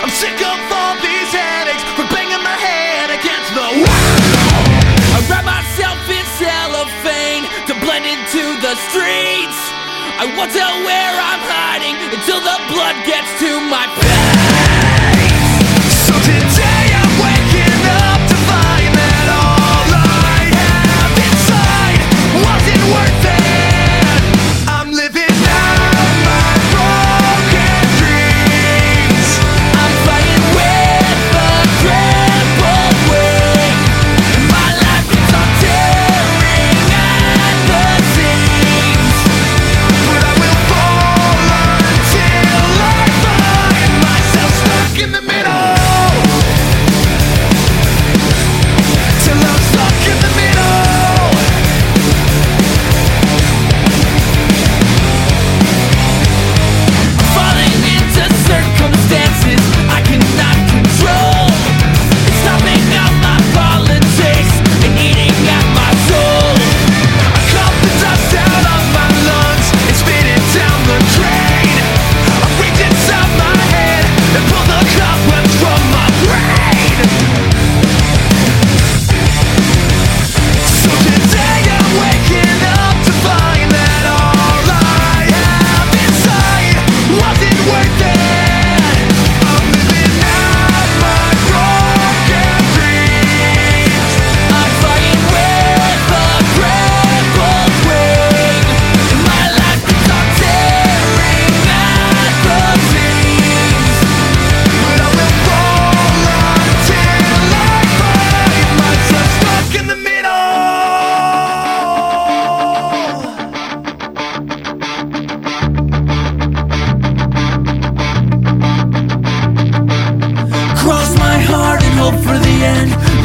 I'm sick of all these headaches. We're banging my head against the wall. I wrap myself in cellophane to blend into the streets. I won't tell where I'm hiding until the blood gets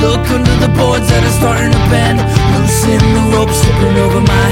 Look under the boards that are starting to bend. Loosen the rope slipping over my